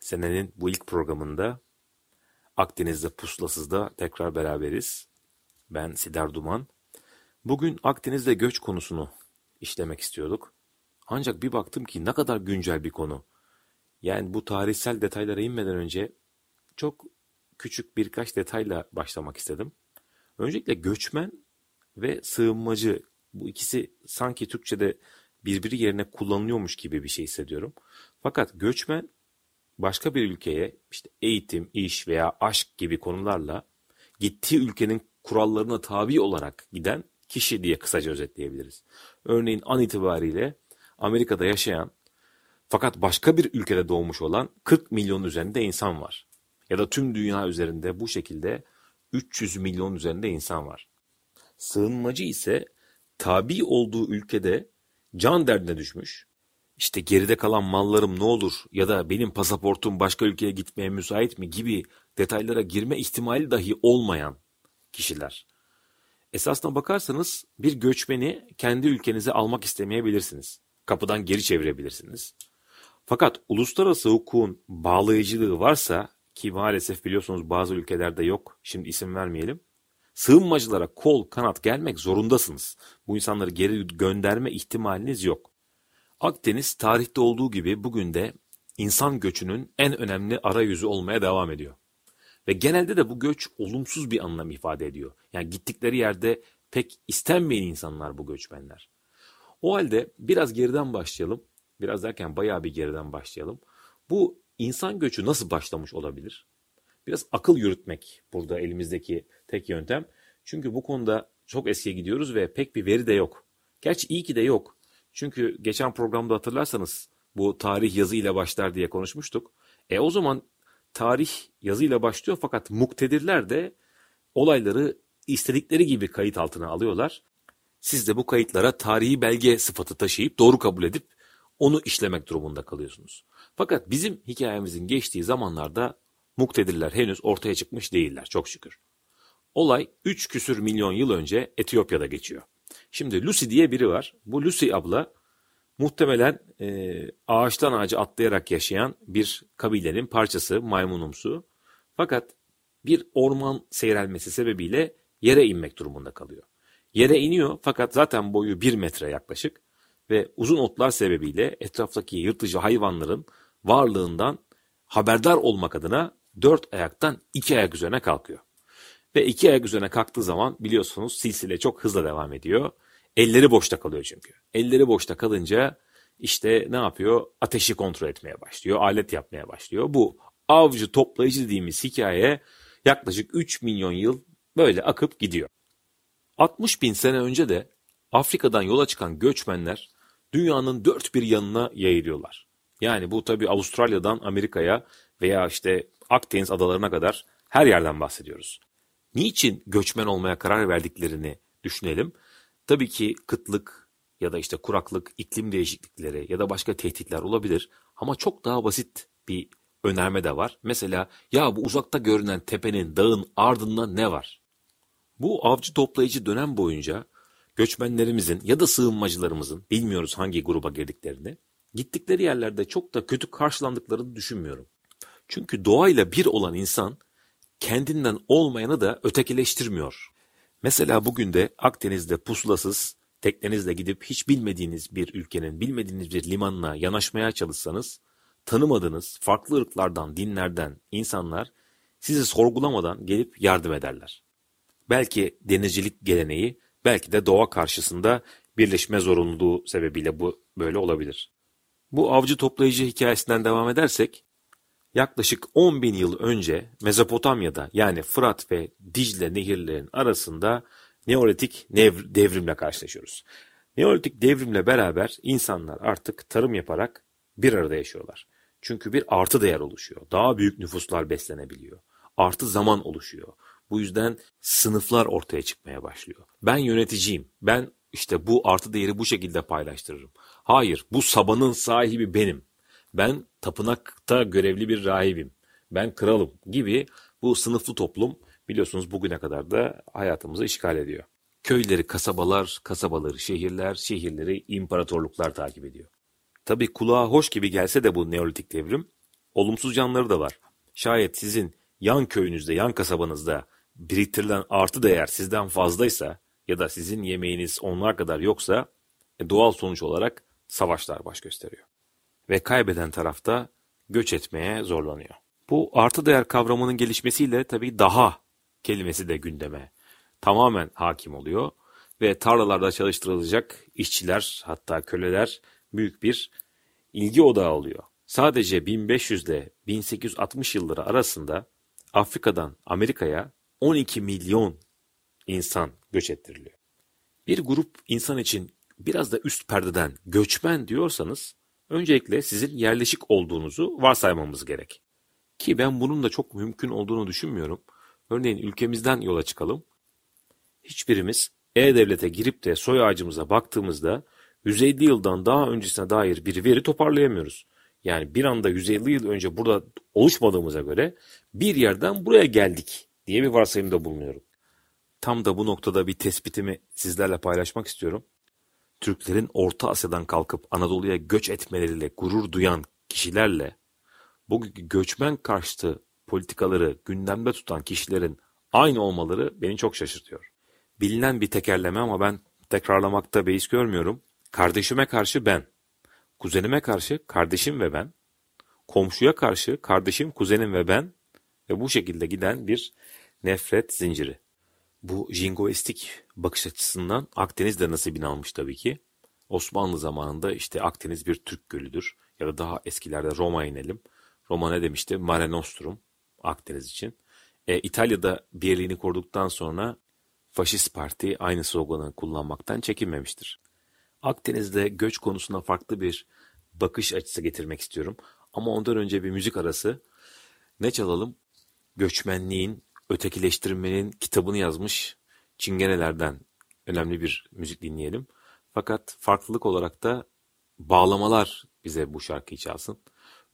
Senenin bu ilk programında Akdeniz'de Pusulasız'da tekrar beraberiz. Ben Sidar Duman. Bugün Akdeniz'de göç konusunu işlemek istiyorduk. Ancak bir baktım ki ne kadar güncel bir konu. Yani bu tarihsel detaylara inmeden önce çok küçük birkaç detayla başlamak istedim. Öncelikle göçmen ve sığınmacı bu ikisi sanki Türkçe'de birbiri yerine kullanılıyormuş gibi bir şey hissediyorum. Fakat göçmen başka bir ülkeye işte eğitim, iş veya aşk gibi konularla gittiği ülkenin kurallarına tabi olarak giden kişi diye kısaca özetleyebiliriz. Örneğin an itibariyle Amerika'da yaşayan fakat başka bir ülkede doğmuş olan 40 milyon üzerinde insan var. Ya da tüm dünya üzerinde bu şekilde 300 milyon üzerinde insan var. Sığınmacı ise tabi olduğu ülkede can derdine düşmüş. İşte geride kalan mallarım ne olur ya da benim pasaportum başka ülkeye gitmeye müsait mi gibi detaylara girme ihtimali dahi olmayan kişiler. Esasına bakarsanız bir göçmeni kendi ülkenize almak istemeyebilirsiniz. Kapıdan geri çevirebilirsiniz. Fakat uluslararası hukukun bağlayıcılığı varsa ki maalesef biliyorsunuz bazı ülkelerde yok. Şimdi isim vermeyelim. Sığınmacılara kol kanat gelmek zorundasınız. Bu insanları geri gönderme ihtimaliniz yok. Akdeniz tarihte olduğu gibi bugün de insan göçünün en önemli arayüzü olmaya devam ediyor. Ve genelde de bu göç olumsuz bir anlam ifade ediyor. Yani gittikleri yerde pek istenmeyen insanlar bu göçmenler. O halde biraz geriden başlayalım. Biraz derken bayağı bir geriden başlayalım. Bu insan göçü nasıl başlamış olabilir? Biraz akıl yürütmek burada elimizdeki tek yöntem. Çünkü bu konuda çok eskiye gidiyoruz ve pek bir veri de yok. Gerçi iyi ki de yok. Çünkü geçen programda hatırlarsanız bu tarih yazıyla başlar diye konuşmuştuk. E o zaman tarih yazıyla başlıyor fakat muktedirler de olayları istedikleri gibi kayıt altına alıyorlar. Siz de bu kayıtlara tarihi belge sıfatı taşıyıp doğru kabul edip onu işlemek durumunda kalıyorsunuz. Fakat bizim hikayemizin geçtiği zamanlarda muktedirler henüz ortaya çıkmış değiller çok şükür. Olay 3 küsür milyon yıl önce Etiyopya'da geçiyor. Şimdi Lucy diye biri var. Bu Lucy abla muhtemelen e, ağaçtan ağaca atlayarak yaşayan bir kabilenin parçası maymunumsu. Fakat bir orman seyrelmesi sebebiyle yere inmek durumunda kalıyor. Yere iniyor fakat zaten boyu bir metre yaklaşık ve uzun otlar sebebiyle etraftaki yırtıcı hayvanların varlığından haberdar olmak adına dört ayaktan iki ayak üzerine kalkıyor. Ve iki ayak üzerine kalktığı zaman biliyorsunuz silsile çok hızla devam ediyor. Elleri boşta kalıyor çünkü. Elleri boşta kalınca işte ne yapıyor? Ateşi kontrol etmeye başlıyor. Alet yapmaya başlıyor. Bu avcı toplayıcı dediğimiz hikaye yaklaşık 3 milyon yıl böyle akıp gidiyor. 60 bin sene önce de Afrika'dan yola çıkan göçmenler dünyanın dört bir yanına yayılıyorlar. Yani bu tabi Avustralya'dan Amerika'ya veya işte Akdeniz adalarına kadar her yerden bahsediyoruz. Niçin göçmen olmaya karar verdiklerini düşünelim. Tabii ki kıtlık ya da işte kuraklık, iklim değişiklikleri ya da başka tehditler olabilir ama çok daha basit bir önerme de var. Mesela ya bu uzakta görünen tepenin, dağın ardında ne var? Bu avcı toplayıcı dönem boyunca göçmenlerimizin ya da sığınmacılarımızın bilmiyoruz hangi gruba girdiklerini gittikleri yerlerde çok da kötü karşılandıklarını düşünmüyorum. Çünkü doğayla bir olan insan kendinden olmayanı da ötekileştirmiyor. Mesela bugün de Akdeniz'de pusulasız, teknenizle gidip hiç bilmediğiniz bir ülkenin, bilmediğiniz bir limanına yanaşmaya çalışsanız, tanımadığınız farklı ırklardan, dinlerden insanlar sizi sorgulamadan gelip yardım ederler. Belki denizcilik geleneği, belki de doğa karşısında birleşme zorunluluğu sebebiyle bu böyle olabilir. Bu avcı toplayıcı hikayesinden devam edersek, yaklaşık 10 bin yıl önce Mezopotamya'da yani Fırat ve Dicle nehirlerinin arasında Neolitik devrimle karşılaşıyoruz. Neolitik devrimle beraber insanlar artık tarım yaparak bir arada yaşıyorlar. Çünkü bir artı değer oluşuyor. Daha büyük nüfuslar beslenebiliyor. Artı zaman oluşuyor. Bu yüzden sınıflar ortaya çıkmaya başlıyor. Ben yöneticiyim. Ben işte bu artı değeri bu şekilde paylaştırırım. Hayır, bu sabanın sahibi benim. Ben tapınakta görevli bir rahibim. Ben kralım gibi bu sınıflı toplum biliyorsunuz bugüne kadar da hayatımızı işgal ediyor. Köyleri kasabalar, kasabaları şehirler, şehirleri imparatorluklar takip ediyor. Tabi kulağa hoş gibi gelse de bu neolitik devrim, olumsuz yanları da var. Şayet sizin yan köyünüzde, yan kasabanızda biriktirilen artı değer sizden fazlaysa ya da sizin yemeğiniz onlar kadar yoksa e, doğal sonuç olarak savaşlar baş gösteriyor. Ve kaybeden tarafta göç etmeye zorlanıyor. Bu artı değer kavramının gelişmesiyle tabii daha kelimesi de gündeme tamamen hakim oluyor ve tarlalarda çalıştırılacak işçiler hatta köleler büyük bir ilgi odağı oluyor. Sadece 1500 ile 1860 yılları arasında Afrika'dan Amerika'ya 12 milyon insan göç ettiriliyor. Bir grup insan için biraz da üst perdeden göçmen diyorsanız öncelikle sizin yerleşik olduğunuzu varsaymamız gerek. Ki ben bunun da çok mümkün olduğunu düşünmüyorum. Örneğin ülkemizden yola çıkalım. Hiçbirimiz E-Devlet'e girip de soy ağacımıza baktığımızda 150 yıldan daha öncesine dair bir veri toparlayamıyoruz. Yani bir anda 150 yıl önce burada oluşmadığımıza göre bir yerden buraya geldik diye bir varsayımda bulunuyorum. Tam da bu noktada bir tespitimi sizlerle paylaşmak istiyorum. Türklerin Orta Asya'dan kalkıp Anadolu'ya göç etmeleriyle gurur duyan kişilerle bugünkü göçmen karşıtı politikaları gündemde tutan kişilerin aynı olmaları beni çok şaşırtıyor. Bilinen bir tekerleme ama ben tekrarlamakta beis görmüyorum. Kardeşime karşı ben, kuzenime karşı kardeşim ve ben, komşuya karşı kardeşim, kuzenim ve ben ve bu şekilde giden bir nefret zinciri. Bu jingoistik bakış açısından Akdeniz de nasibini almış tabii ki. Osmanlı zamanında işte Akdeniz bir Türk gölüdür. Ya da daha eskilerde Roma inelim. Roma ne demişti? Mare Nostrum Akdeniz için. E, İtalya'da birliğini kurduktan sonra Faşist Parti aynı sloganı kullanmaktan çekinmemiştir. Akdeniz'de göç konusuna farklı bir bakış açısı getirmek istiyorum. Ama ondan önce bir müzik arası. Ne çalalım? Göçmenliğin, ötekileştirmenin kitabını yazmış Çingenelerden önemli bir müzik dinleyelim. Fakat farklılık olarak da bağlamalar bize bu şarkıyı çalsın.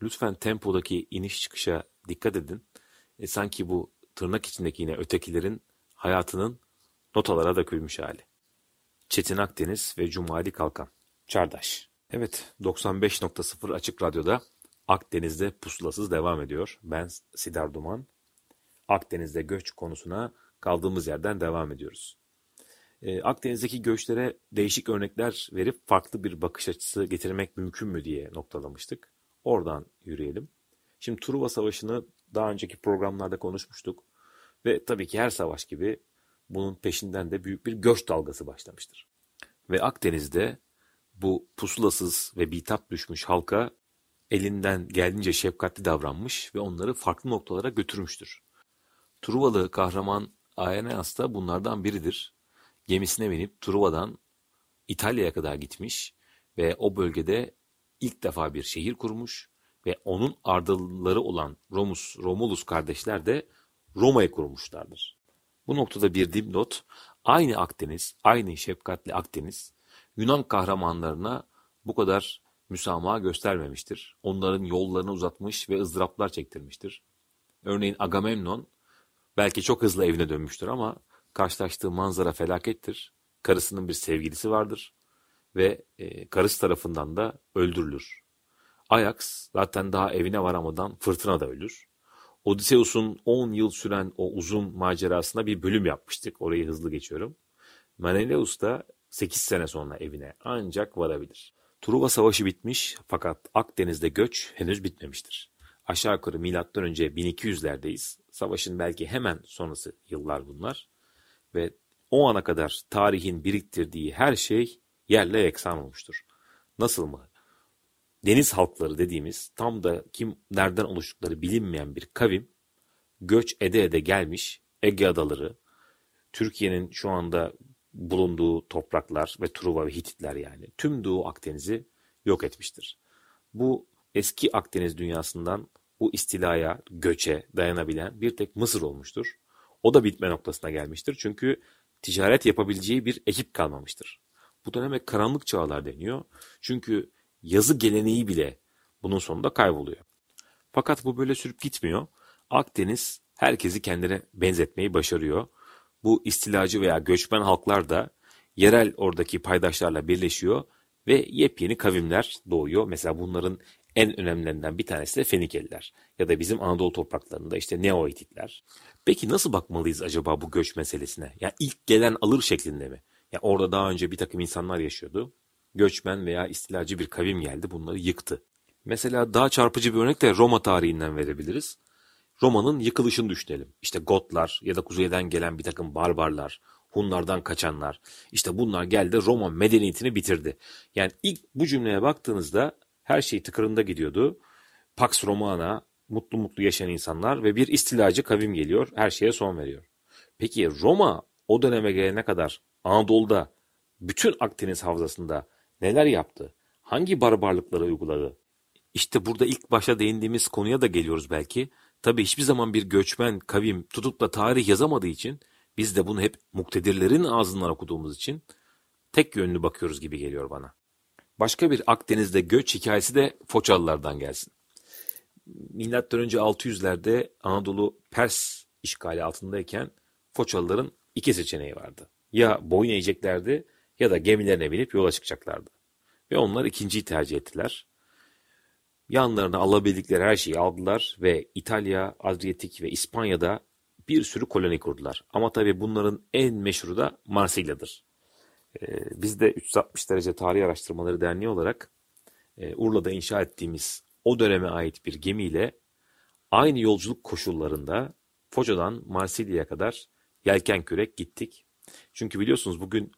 Lütfen tempodaki iniş çıkışa dikkat edin. E, sanki bu tırnak içindeki yine ötekilerin hayatının notalara dökülmüş hali. Çetin Akdeniz ve Cumali Kalkan. Çardaş. Evet 95.0 Açık Radyo'da Akdeniz'de pusulasız devam ediyor. Ben Sidar Duman. Akdeniz'de göç konusuna kaldığımız yerden devam ediyoruz. Ee, Akdeniz'deki göçlere değişik örnekler verip farklı bir bakış açısı getirmek mümkün mü diye noktalamıştık. Oradan yürüyelim. Şimdi Truva Savaşı'nı daha önceki programlarda konuşmuştuk. Ve tabii ki her savaş gibi bunun peşinden de büyük bir göç dalgası başlamıştır. Ve Akdeniz'de bu pusulasız ve bitap düşmüş halka elinden geldiğince şefkatli davranmış ve onları farklı noktalara götürmüştür. Truvalı kahraman Aeneas da bunlardan biridir. Gemisine binip Truva'dan İtalya'ya kadar gitmiş ve o bölgede ilk defa bir şehir kurmuş ve onun ardılları olan Romus, Romulus kardeşler de Roma'yı kurmuşlardır. Bu noktada bir dipnot, aynı Akdeniz, aynı şefkatli Akdeniz, Yunan kahramanlarına bu kadar müsamaha göstermemiştir. Onların yollarını uzatmış ve ızdıraplar çektirmiştir. Örneğin Agamemnon belki çok hızlı evine dönmüştür ama karşılaştığı manzara felakettir. Karısının bir sevgilisi vardır ve e, karısı tarafından da öldürülür. Ajax zaten daha evine varamadan fırtınada ölür. Odysseus'un 10 yıl süren o uzun macerasına bir bölüm yapmıştık. Orayı hızlı geçiyorum. Menelaus da 8 sene sonra evine ancak varabilir. Truva Savaşı bitmiş fakat Akdeniz'de göç henüz bitmemiştir. Aşağı yukarı milattan önce 1200'lerdeyiz. Savaşın belki hemen sonrası yıllar bunlar. Ve o ana kadar tarihin biriktirdiği her şey yerle yeksan olmuştur. Nasıl mı? Deniz halkları dediğimiz tam da kim nereden oluştukları bilinmeyen bir kavim göç ede ede gelmiş Ege adaları, Türkiye'nin şu anda bulunduğu topraklar ve Truva ve Hititler yani tüm Doğu Akdeniz'i yok etmiştir. Bu eski Akdeniz dünyasından bu istilaya, göçe dayanabilen bir tek Mısır olmuştur. O da bitme noktasına gelmiştir. Çünkü ticaret yapabileceği bir ekip kalmamıştır. Bu döneme karanlık çağlar deniyor. Çünkü yazı geleneği bile bunun sonunda kayboluyor. Fakat bu böyle sürüp gitmiyor. Akdeniz herkesi kendine benzetmeyi başarıyor. Bu istilacı veya göçmen halklar da yerel oradaki paydaşlarla birleşiyor ve yepyeni kavimler doğuyor. Mesela bunların en önemlilerinden bir tanesi de Fenikeliler ya da bizim Anadolu topraklarında işte Neohititler. Peki nasıl bakmalıyız acaba bu göç meselesine? Ya yani ilk gelen alır şeklinde mi? Ya yani orada daha önce bir takım insanlar yaşıyordu. Göçmen veya istilacı bir kavim geldi bunları yıktı. Mesela daha çarpıcı bir örnek de Roma tarihinden verebiliriz. Roma'nın yıkılışını düşünelim. İşte Gotlar ya da kuzeyden gelen bir takım barbarlar, Hunlardan kaçanlar. İşte bunlar geldi Roma medeniyetini bitirdi. Yani ilk bu cümleye baktığınızda her şey tıkırında gidiyordu. Pax Romana, mutlu mutlu yaşayan insanlar ve bir istilacı kavim geliyor, her şeye son veriyor. Peki Roma o döneme gelene kadar Anadolu'da, bütün Akdeniz havzasında neler yaptı? Hangi barbarlıkları uyguladı? İşte burada ilk başta değindiğimiz konuya da geliyoruz belki. Tabi hiçbir zaman bir göçmen kavim tutup da tarih yazamadığı için biz de bunu hep muktedirlerin ağzından okuduğumuz için tek yönlü bakıyoruz gibi geliyor bana. Başka bir Akdeniz'de göç hikayesi de Foçalılardan gelsin. Milattan önce 600'lerde Anadolu Pers işgali altındayken Foçalıların iki seçeneği vardı. Ya boyun eğeceklerdi ya da gemilerine binip yola çıkacaklardı. Ve onlar ikinciyi tercih ettiler. Yanlarına alabildikleri her şeyi aldılar ve İtalya, Adriyatik ve İspanya'da bir sürü koloni kurdular. Ama tabii bunların en meşhuru da Marsilya'dır. Ee, biz de 360 derece tarih araştırmaları derneği olarak e, Urla'da inşa ettiğimiz o döneme ait bir gemiyle aynı yolculuk koşullarında Foça'dan Marsilya'ya kadar yelken kürek gittik. Çünkü biliyorsunuz bugün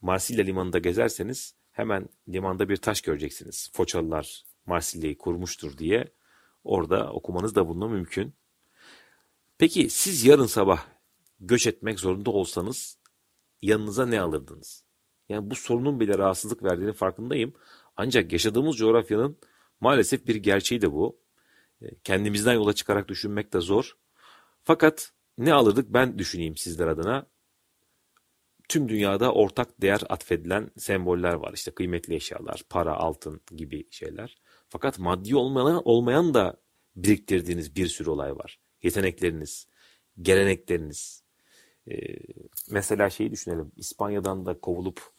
Marsilya limanında gezerseniz hemen limanda bir taş göreceksiniz. Foçalılar Marsilya'yı kurmuştur diye orada okumanız da bununla mümkün. Peki siz yarın sabah göç etmek zorunda olsanız yanınıza ne alırdınız? Yani bu sorunun bile rahatsızlık verdiğini farkındayım. Ancak yaşadığımız coğrafyanın maalesef bir gerçeği de bu. E, kendimizden yola çıkarak düşünmek de zor. Fakat ne alırdık ben düşüneyim sizler adına. Tüm dünyada ortak değer atfedilen semboller var. İşte kıymetli eşyalar, para, altın gibi şeyler. Fakat maddi olmayan, olmayan da biriktirdiğiniz bir sürü olay var yetenekleriniz, gelenekleriniz. Ee, mesela şeyi düşünelim. İspanya'dan da kovulup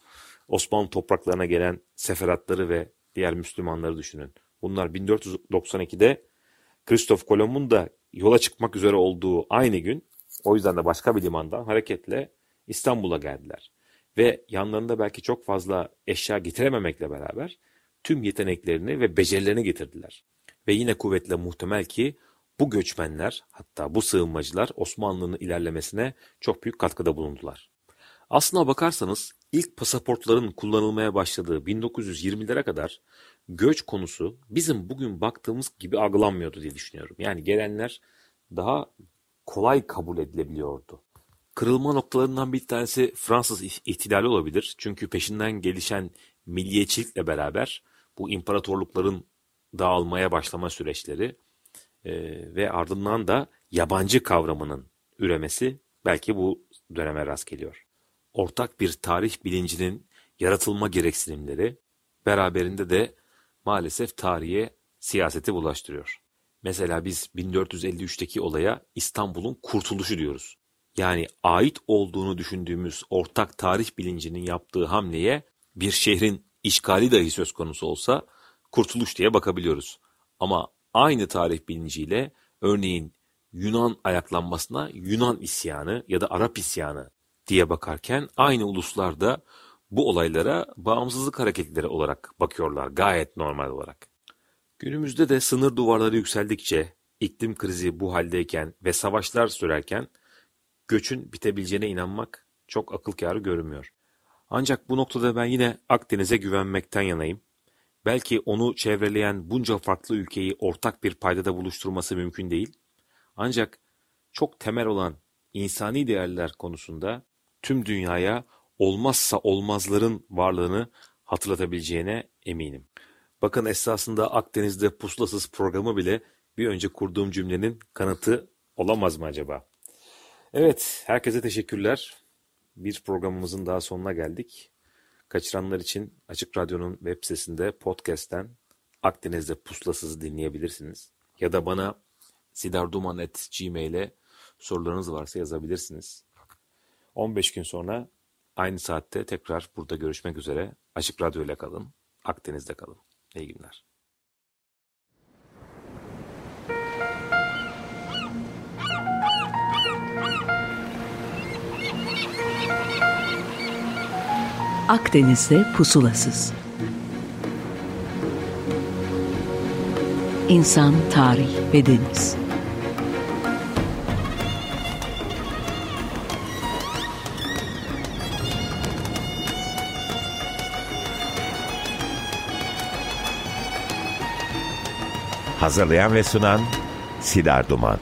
Osmanlı topraklarına gelen seferatları ve diğer Müslümanları düşünün. Bunlar 1492'de Kristof Kolomb'un da yola çıkmak üzere olduğu aynı gün o yüzden de başka bir limandan hareketle İstanbul'a geldiler. Ve yanlarında belki çok fazla eşya getirememekle beraber tüm yeteneklerini ve becerilerini getirdiler. Ve yine kuvvetle muhtemel ki bu göçmenler hatta bu sığınmacılar Osmanlı'nın ilerlemesine çok büyük katkıda bulundular. Aslına bakarsanız ilk pasaportların kullanılmaya başladığı 1920'lere kadar göç konusu bizim bugün baktığımız gibi algılanmıyordu diye düşünüyorum. Yani gelenler daha kolay kabul edilebiliyordu. Kırılma noktalarından bir tanesi Fransız ihtilali olabilir. Çünkü peşinden gelişen milliyetçilikle beraber bu imparatorlukların dağılmaya başlama süreçleri e, ve ardından da yabancı kavramının üremesi belki bu döneme rast geliyor. Ortak bir tarih bilincinin yaratılma gereksinimleri beraberinde de maalesef tarihe siyaseti bulaştırıyor. Mesela biz 1453'teki olaya İstanbul'un kurtuluşu diyoruz. Yani ait olduğunu düşündüğümüz ortak tarih bilincinin yaptığı hamleye bir şehrin işgali dahi söz konusu olsa kurtuluş diye bakabiliyoruz. Ama aynı tarih bilinciyle örneğin Yunan ayaklanmasına Yunan isyanı ya da Arap isyanı diye bakarken aynı uluslar da bu olaylara bağımsızlık hareketleri olarak bakıyorlar gayet normal olarak. Günümüzde de sınır duvarları yükseldikçe, iklim krizi bu haldeyken ve savaşlar sürerken göçün bitebileceğine inanmak çok akıl kârı görünmüyor. Ancak bu noktada ben yine Akdeniz'e güvenmekten yanayım. Belki onu çevreleyen bunca farklı ülkeyi ortak bir paydada buluşturması mümkün değil. Ancak çok temel olan insani değerler konusunda tüm dünyaya olmazsa olmazların varlığını hatırlatabileceğine eminim. Bakın esasında Akdeniz'de pusulasız programı bile bir önce kurduğum cümlenin kanıtı olamaz mı acaba? Evet, herkese teşekkürler. Bir programımızın daha sonuna geldik. Kaçıranlar için Açık Radyo'nun web sitesinde podcast'ten Akdeniz'de pusulasız dinleyebilirsiniz. Ya da bana sidarduman.gmail'e sorularınız varsa yazabilirsiniz. 15 gün sonra aynı saatte tekrar burada görüşmek üzere. Açık Radyo ile kalın, Akdeniz'de kalın. İyi günler. Akdeniz'de pusulasız. İnsan, tarih ve deniz. Hazırlayan ve sunan Sidar Duman